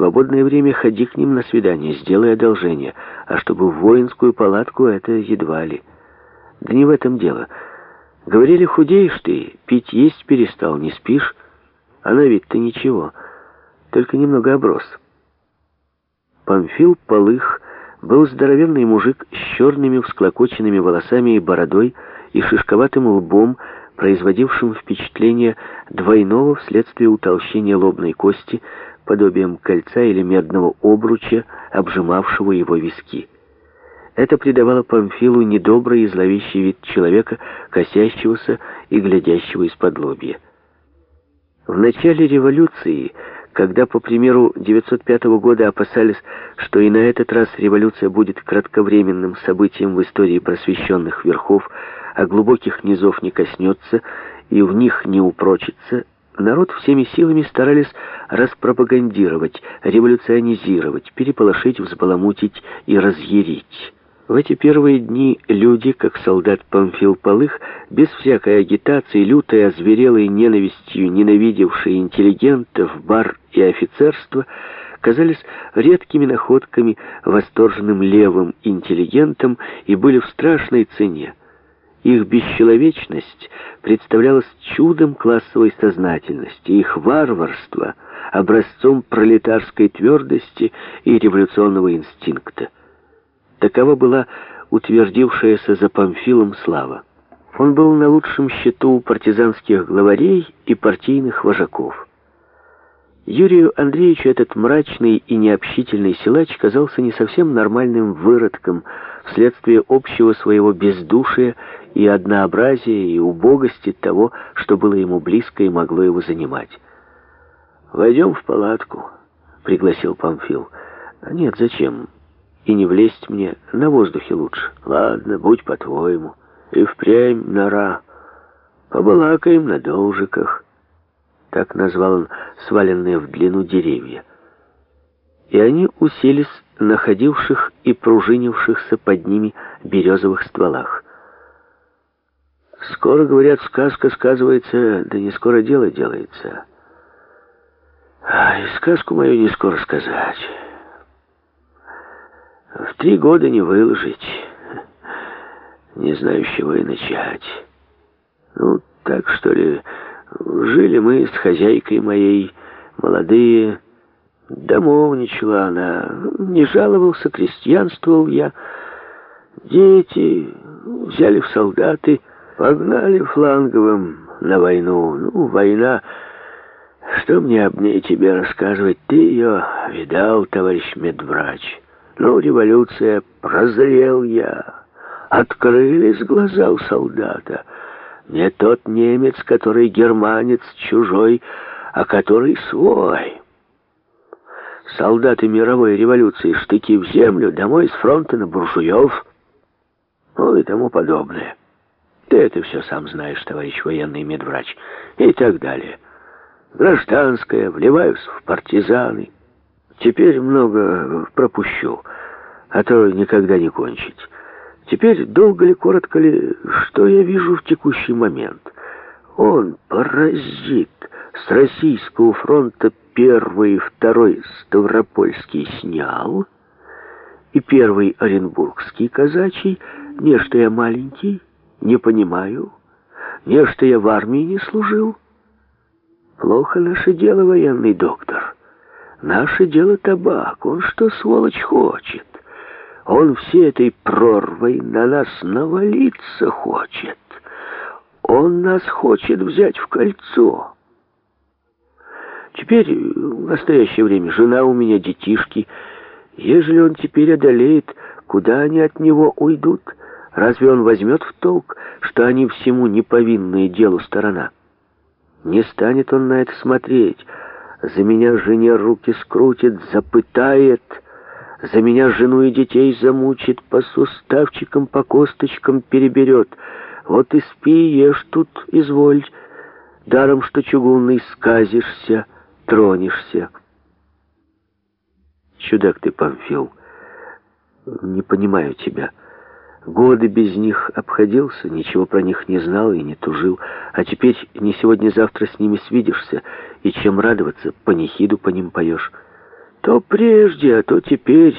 свободное время ходи к ним на свидание, сделай одолжение, а чтобы в воинскую палатку это едва ли. Да не в этом дело. Говорили, худеешь ты, пить есть перестал, не спишь, а на вид-то ничего, только немного оброс. Памфил Полых был здоровенный мужик с черными всклокоченными волосами и бородой и шишковатым лбом, производившим впечатление двойного вследствие утолщения лобной кости, подобием кольца или медного обруча, обжимавшего его виски. Это придавало Памфилу недобрый и зловещий вид человека, косящегося и глядящего из-под лобья. В начале революции, когда, по примеру 905 года опасались, что и на этот раз революция будет кратковременным событием в истории просвещенных верхов, а глубоких низов не коснется и в них не упрочится, народ всеми силами старались распропагандировать, революционизировать, переполошить, взбаламутить и разъярить. В эти первые дни люди, как солдат Памфил Полых, без всякой агитации, лютой, озверелой ненавистью, ненавидевшие интеллигентов, бар и офицерство, казались редкими находками восторженным левым интеллигентам и были в страшной цене. Их бесчеловечность представлялась чудом классовой сознательности, их варварство — образцом пролетарской твердости и революционного инстинкта. Такова была утвердившаяся за Памфилом слава. Он был на лучшем счету партизанских главарей и партийных вожаков. Юрию Андреевичу этот мрачный и необщительный силач казался не совсем нормальным выродком вследствие общего своего бездушия и однообразия и убогости того, что было ему близко и могло его занимать. «Войдем в палатку», — пригласил Памфил. «Нет, зачем? И не влезть мне, на воздухе лучше. Ладно, будь по-твоему. И впрямь нора. Побалакаем на должиках». Так назвал он сваленные в длину деревья. И они уселись на ходивших и пружинившихся под ними березовых стволах. Скоро, говорят, сказка сказывается, да не скоро дело делается. Ай, сказку мою не скоро сказать. В три года не выложить. Не знаю, с чего и начать. Ну, так что ли, жили мы с хозяйкой моей, молодые, домовничала она, не жаловался, крестьянствовал я. Дети взяли в солдаты, Погнали фланговым на войну. Ну, война... Что мне об ней тебе рассказывать? Ты ее видал, товарищ медврач. Ну, революция, прозрел я. Открылись глаза у солдата. Не тот немец, который германец чужой, а который свой. Солдаты мировой революции, штыки в землю, домой с фронта на буржуев, ну и тому подобное. Ты это все сам знаешь, товарищ военный медврач. И так далее. Гражданское, вливаюсь в партизаны. Теперь много пропущу, а то никогда не кончить. Теперь долго ли, коротко ли, что я вижу в текущий момент? Он, паразит, с российского фронта первый и второй Ставропольский снял, и первый Оренбургский казачий, не что я маленький, не понимаю. Не, что я в армии не служил. Плохо наше дело, военный доктор. Наше дело табак. Он что, сволочь, хочет? Он всей этой прорвой на нас навалиться хочет. Он нас хочет взять в кольцо. Теперь, в настоящее время, жена у меня, детишки. Ежели он теперь одолеет, куда они от него уйдут — Разве он возьмет в толк, что они всему неповинные делу сторона? Не станет он на это смотреть. За меня жене руки скрутит, запытает, за меня жену и детей замучит, по суставчикам, по косточкам переберет. Вот и спи, ешь тут, изволь, даром, что чугунный сказишься, тронешься. Чудак ты, Памфил, не понимаю тебя. Годы без них обходился, ничего про них не знал и не тужил. А теперь не сегодня-завтра с ними свидишься, и чем радоваться, панихиду по ним поешь. То прежде, а то теперь